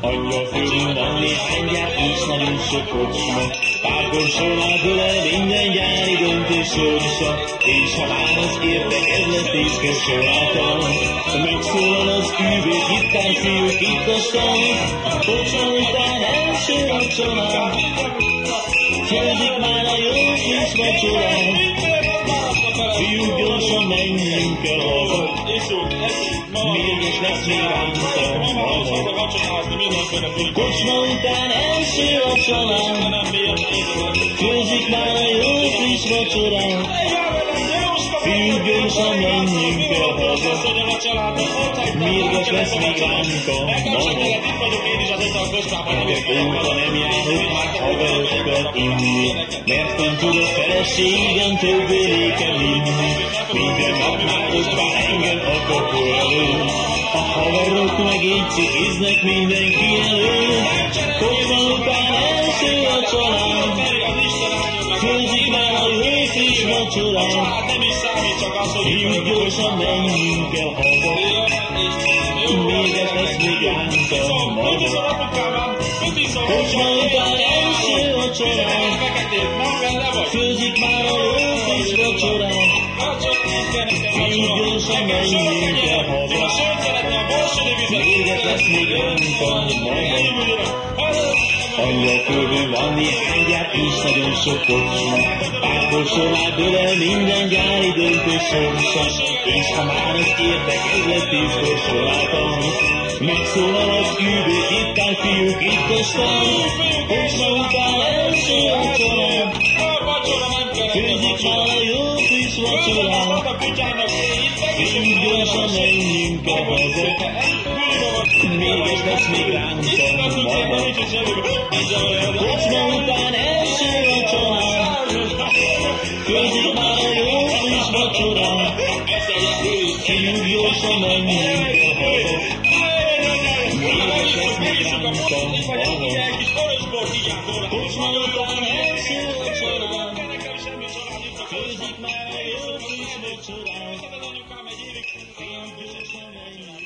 Angyal fölül néhány gyár, és nagyon sok kocsma. Párkon során fölel minden gyári döntés sorsa, és ha már az érdekel lesz tízkör soráltal, megszólal az üvő, hittán fiúk itt a stand, kocsma után első vacsorán, főzik már a jó kis vacsorán, fiúk gyorsan menjünk el haza, mégis lesz még rántam maga. Kocsma után első vacsorán, főzik már a jó kis vacsorán, fiúk gyorsan menjünk el haza, mérges lesz még rántam maga. Hetek óta nem járok már haverokkal inni, mert nem tudok feleségem többé lékem inni. Minden nap már ott vár engem a kapu elő, a haverok meg így cikiznek mindenki elő. Kocsma után első vacsorán, főzik már a jó kis vacsorán, fiúk gyorsan menjünk el haza, Véges lesz még rántam maga. Kocsma után első vacsorán, főzik már a jó kis vacsorán, fiúk gyorsan menjünk el haza. Véges Angyal körül van néhány gyár, és nagyon sok kocsma. Párkol során bőle minden gyári döntő sorsa, és ha már az érdekel lesz tízkor soráltan, megszólal az üvő, itt áll fiúk, itt a stand, kocsma után első vacsorán, főzik már a jó kis vacsorán, fiúk gyorsan menjünk el Mégis lesz még rántam maga. Kocsma után első vacsorán, főzik már a jó kis gyorsan menjünk el haza. Mégis lesz még rántam maga. Kocsma után első vacsorán, főzik már a jó kis vacsorán, fiúk gyorsan menjünk